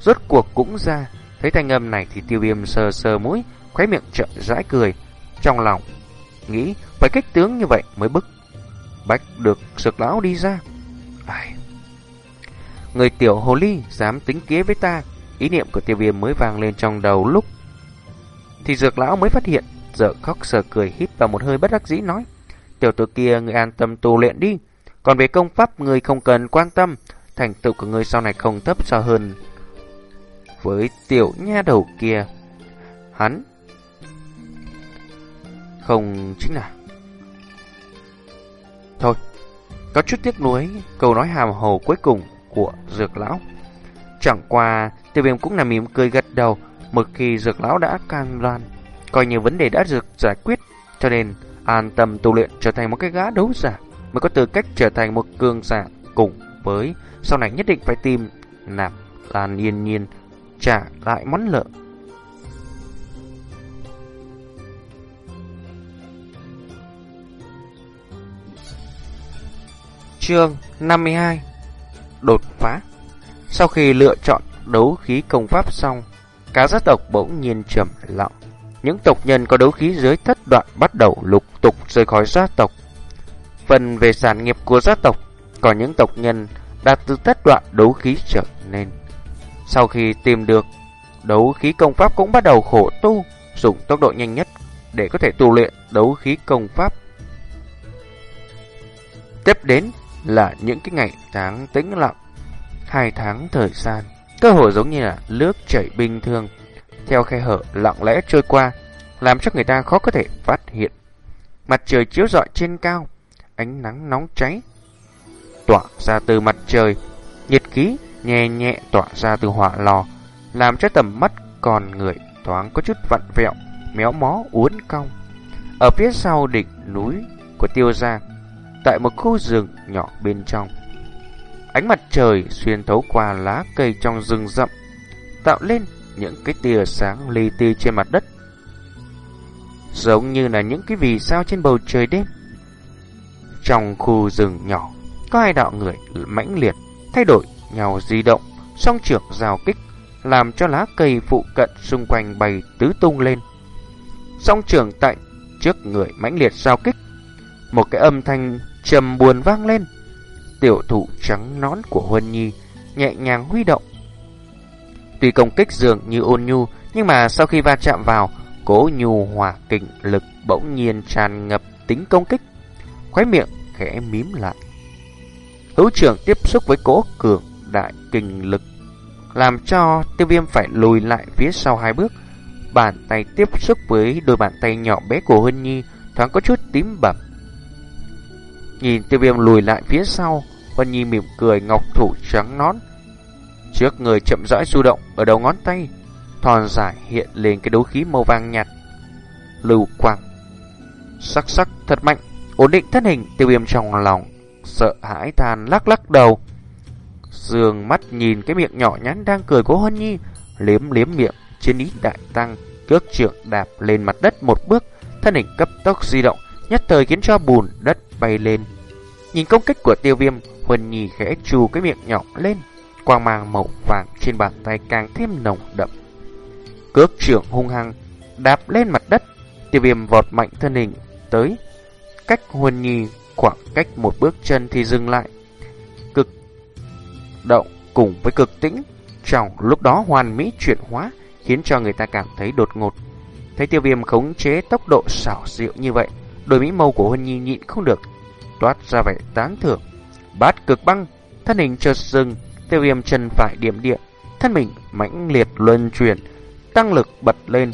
Rốt cuộc cũng ra, thấy thanh âm này thì tiêu viêm sờ sờ mũi, khóe miệng trợn rãi cười. Trong lòng, nghĩ phải cách tướng như vậy mới bức. Bách được sực lão đi ra. Ai... Người tiểu hồ ly dám tính kế với ta, Ý niệm của tiêu viêm mới vang lên trong đầu lúc Thì dược lão mới phát hiện, Dợ khóc sờ cười hít vào một hơi bất đắc dĩ nói, Tiểu tử kia người an tâm tu luyện đi, Còn về công pháp người không cần quan tâm, Thành tựu của người sau này không thấp sao hơn Với tiểu nha đầu kia Hắn không chính là. Thôi, Có chút tiếc nuối, Câu nói hàm hồ cuối cùng của dược lão. Chẳng qua, Tiêu viêm cũng là mỉm cười gật đầu, Một khi dược lão đã can đoan, Coi như vấn đề đã được giải quyết, Cho nên an tâm tu luyện trở thành một cái gã đấu giả, Mới có tư cách trở thành một cường giả Cùng với, sau này nhất định phải tìm Nạp Lan yên nhiên Trả lại món nợ Chương 52 Đột phá Sau khi lựa chọn đấu khí công pháp xong, cá gia tộc bỗng nhiên trầm lặng. Những tộc nhân có đấu khí dưới thất đoạn bắt đầu lục tục rời khỏi gia tộc. Phần về sản nghiệp của gia tộc, còn những tộc nhân đạt từ thất đoạn đấu khí trở nên. Sau khi tìm được, đấu khí công pháp cũng bắt đầu khổ tu, dùng tốc độ nhanh nhất để có thể tu luyện đấu khí công pháp. Tiếp đến là những cái ngày tháng tĩnh lặng, hai tháng thời gian Cơ hội giống như là nước chảy bình thường, theo khe hở lặng lẽ trôi qua, làm cho người ta khó có thể phát hiện. Mặt trời chiếu rọi trên cao, ánh nắng nóng cháy, tỏa ra từ mặt trời, nhiệt khí nhẹ nhẹ tỏa ra từ hỏa lò, làm cho tầm mắt con người thoáng có chút vặn vẹo, méo mó uốn cong. Ở phía sau đỉnh núi của tiêu gia, tại một khu rừng nhỏ bên trong, Ánh mặt trời xuyên thấu qua lá cây trong rừng rậm, tạo lên những cái tia sáng li ti trên mặt đất. Giống như là những cái vì sao trên bầu trời đêm. Trong khu rừng nhỏ, có hai đạo người mãnh liệt, thay đổi nhau di động, song trưởng rào kích, làm cho lá cây phụ cận xung quanh bay tứ tung lên. Song trưởng tại trước người mãnh liệt giao kích, một cái âm thanh trầm buồn vang lên tiểu thủ trắng nón của Huân Nhi nhẹ nhàng huy động. Tuy công kích dường như ôn nhu, nhưng mà sau khi va chạm vào, cố nhu hòa kình lực bỗng nhiên tràn ngập tính công kích. Khóe miệng khẽ mím lại. Hữu trưởng tiếp xúc với cố cường đại kình lực, làm cho tiêu viêm phải lùi lại phía sau hai bước. Bàn tay tiếp xúc với đôi bàn tay nhỏ bé của Huân Nhi thoáng có chút tím bầm. Nhìn tiêu viêm lùi lại phía sau, Vân Nhi mỉm cười ngọc thủ trắng nón. Trước người chậm rãi du động ở đầu ngón tay, thon dài hiện lên cái đấu khí màu vàng nhạt. Lưu quang. Sắc sắc thật mạnh, ổn định thân hình tiêu viêm trong lòng, sợ hãi than lắc lắc đầu. dường mắt nhìn cái miệng nhỏ nhắn đang cười của Hân Nhi, liếm liếm miệng, trên ý đại tăng, cước trượng đạp lên mặt đất một bước, thân hình cấp tốc di động, nhất thời khiến cho bùn đất bay lên. Nhìn công kích của tiêu viêm, Huân Nhi khẽ trù cái miệng nhỏ lên, quang mang màu vàng trên bàn tay càng thêm nồng đậm. Cước trưởng hung hăng, đạp lên mặt đất, tiêu viêm vọt mạnh thân hình tới. Cách Huân Nhi khoảng cách một bước chân thì dừng lại. Cực động cùng với cực tĩnh, trong lúc đó hoàn mỹ chuyển hóa, khiến cho người ta cảm thấy đột ngột. Thấy tiêu viêm khống chế tốc độ xảo diệu như vậy, đôi mỹ mâu của Huân Nhi nhịn không được, toát ra vẻ tán thưởng. Bát cực băng, thân hình chợt dừng, tiêu viêm chân phải điểm địa, thân mình mãnh liệt luân chuyển, tăng lực bật lên.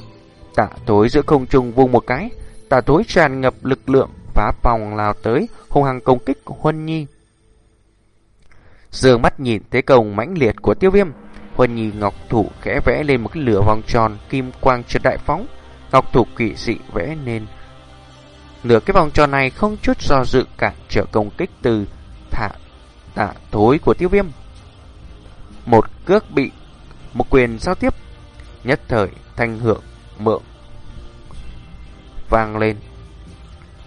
Tạ tối giữa không trung vung một cái, tạ tối tràn ngập lực lượng phá phòng lao tới, hung hăng công kích của Huân Nhi. Dương mắt nhìn thấy công mãnh liệt của tiêu viêm, Huân Nhi ngọc thủ khẽ vẽ lên một cái lửa vòng tròn kim quang chợt đại phóng, ngọc thủ kỳ dị vẽ nên Lửa cái vòng tròn này không chút do dự cản trở công kích từ thả tạ thối của tiêu viêm. một cước bị một quyền giao tiếp, nhất thời thanh hưởng mượn vang lên.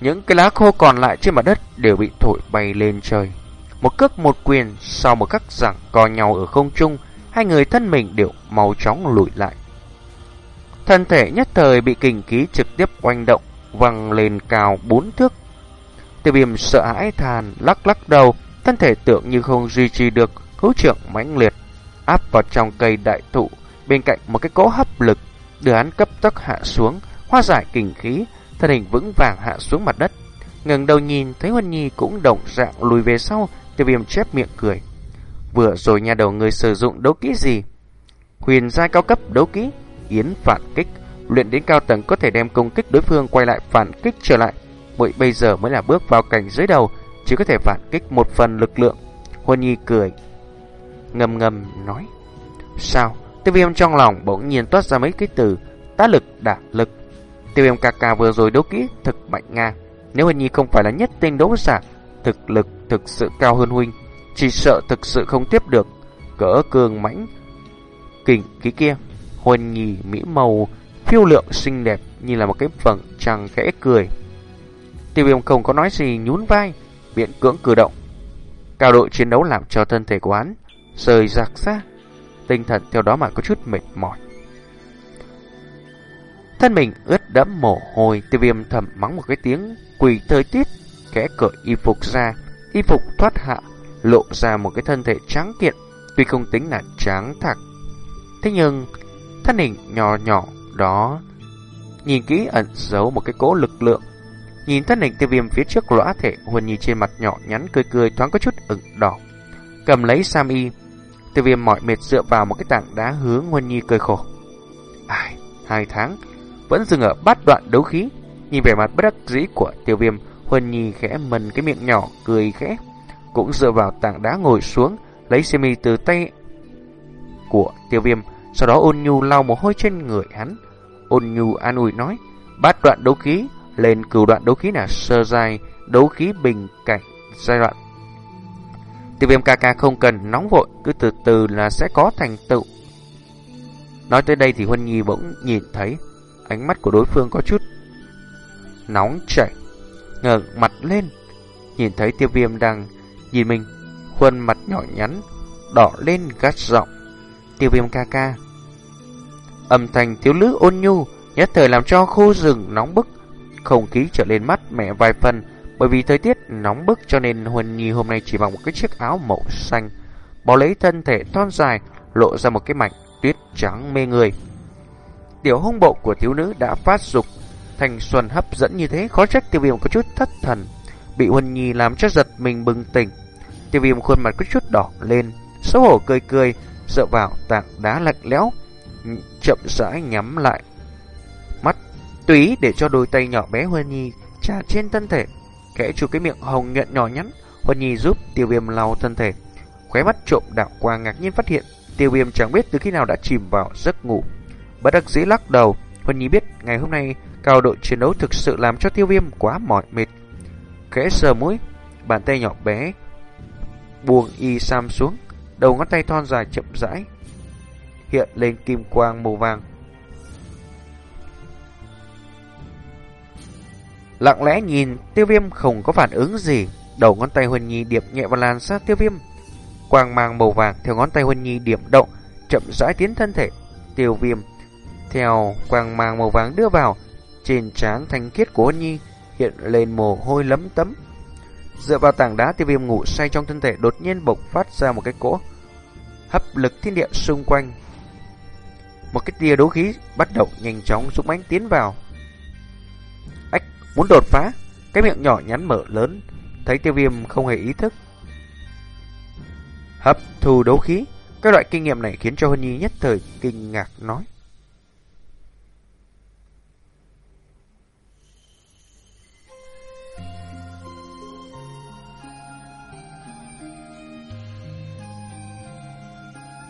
Những cái lá khô còn lại trên mặt đất đều bị thổi bay lên trời. Một cước một quyền sau một khắc giảng co nhau ở không trung, hai người thân mình đều mau chóng lùi lại. Thân thể nhất thời bị kình khí trực tiếp quanh động, văng lên cao bốn thước. Tiêu viêm sợ hãi than, lắc lắc đầu, thân thể tượng như không duy trì được, hữu trưởng mãnh liệt, áp vào trong cây đại thụ, bên cạnh một cái cỗ hấp lực, đưa hắn cấp tốc hạ xuống, hoa giải kình khí, thân hình vững vàng hạ xuống mặt đất. ngẩng đầu nhìn thấy Huân Nhi cũng động dạng lùi về sau, tiêu viêm chép miệng cười. Vừa rồi nhà đầu người sử dụng đấu kỹ gì? Huyền giai cao cấp đấu kỹ, yến phản kích, luyện đến cao tầng có thể đem công kích đối phương quay lại phản kích trở lại. Bởi bây giờ mới là bước vào cảnh dưới đầu, chỉ có thể phản kích một phần lực lượng. Huân Nhi cười, ngầm ngầm nói. Sao? Tiêu viêm trong lòng bỗng nhiên toát ra mấy cái từ tá lực, đả lực. Tiêu viêm ca ca vừa rồi đấu kỹ thực mạnh nga. Nếu Huân Nhi không phải là nhất tên đấu giả, thực lực thực sự cao hơn Huynh, chỉ sợ thực sự không tiếp được. Cỡ cường mãnh, kình ký kia. Huân Nhi mỹ màu phiêu lượng xinh đẹp như là một cái vầng trăng khẽ cười. Tiêu viêm không có nói gì nhún vai, biện cưỡng cử động. Cao độ chiến đấu làm cho thân thể của hắn rời rạc ra, tinh thần theo đó mà có chút mệt mỏi. Thân mình ướt đẫm mồ hôi, tiêu viêm thầm mắng một cái tiếng quỳ thời tiết, khẽ cởi y phục ra, y phục thoát hạ, lộ ra một cái thân thể trắng kiện, tuy không tính là trắng thẳng. Thế nhưng, thân hình nhỏ nhỏ đó, nhìn kỹ ẩn giấu một cái cỗ lực lượng. Nhìn thân hình tiêu viêm phía trước lõa thể, Huân Nhi trên mặt nhỏ nhắn cười cười thoáng có chút ửng đỏ. Cầm lấy Sam Y, tiêu viêm mỏi mệt dựa vào một cái tảng đá hướng Huân Nhi cười khổ. Ai, hai tháng, vẫn dừng ở bát đoạn đấu khí. Nhìn vẻ mặt bất đắc dĩ của tiêu viêm, Huân Nhi khẽ mần cái miệng nhỏ, cười khẽ. Cũng dựa vào tảng đá ngồi xuống, lấy semi từ tay của tiêu viêm, sau đó ôn nhu lau mồ hôi trên người hắn. Ôn nhu an ủi nói, bát đoạn đấu khí, lên cửu đoạn đấu khí là sơ giai, đấu khí bình cảnh giai đoạn. Tiêu viêm ca ca không cần nóng vội, cứ từ từ là sẽ có thành tựu. Nói tới đây thì Huân Nhi bỗng nhìn thấy ánh mắt của đối phương có chút nóng chảy, ngẩng mặt lên, nhìn thấy tiêu viêm đang nhìn mình, khuôn mặt nhỏ nhắn, đỏ lên gắt giọng. Tiêu viêm ca ca. Âm thanh thiếu nữ ôn nhu, nhất thời làm cho khu rừng nóng bức, không khí trở lên mắt mẻ vài phần, bởi vì thời tiết nóng bức cho nên Huân Nhi hôm nay chỉ mặc một cái chiếc áo màu xanh, bó lấy thân thể thon dài, lộ ra một cái mảnh tuyết trắng mê người. Tiểu hung bộ của thiếu nữ đã phát dục thành xuân hấp dẫn như thế, khó trách tiêu viêm có chút thất thần, bị Huân Nhi làm cho giật mình bừng tỉnh. Tiêu viêm khuôn mặt có chút đỏ lên, xấu hổ cười cười, dựa vào tảng đá lạnh lẽo, chậm rãi nhắm lại mắt, túy để cho đôi tay nhỏ bé Huân Nhi trà trên thân thể, kẽ chụp cái miệng hồng nhuận nhỏ nhắn. Huân Nhi giúp tiêu viêm lau thân thể, khóe mắt trộm đạo qua ngạc nhiên phát hiện tiêu viêm chẳng biết từ khi nào đã chìm vào giấc ngủ. Bất đắc dĩ lắc đầu, Huân Nhi biết ngày hôm nay cao độ chiến đấu thực sự làm cho tiêu viêm quá mỏi mệt. kẽ sờ mũi, bàn tay nhỏ bé buông y sam xuống, đầu ngón tay thon dài chậm rãi hiện lên kim quang màu vàng. Lặng lẽ nhìn, tiêu viêm không có phản ứng gì, đầu ngón tay Huân Nhi điệp nhẹ vào làn sát tiêu viêm. Quang mang màu vàng theo ngón tay Huân Nhi điểm động, chậm rãi tiến thân thể. Tiêu viêm theo quang mang màu vàng đưa vào, trên trán thanh khiết của Huân Nhi hiện lên mồ hôi lấm tấm. Dựa vào tảng đá tiêu viêm ngủ say trong thân thể đột nhiên bộc phát ra một cái cỗ hấp lực thiên địa xung quanh. Một cái tia đấu khí bắt đầu nhanh chóng dũng mãnh tiến vào. Ách, muốn đột phá, cái miệng nhỏ nhắn mở lớn, thấy tiêu viêm không hề ý thức. Hấp thu đấu khí, các loại kinh nghiệm này khiến cho Hân Nhi nhất thời kinh ngạc nói.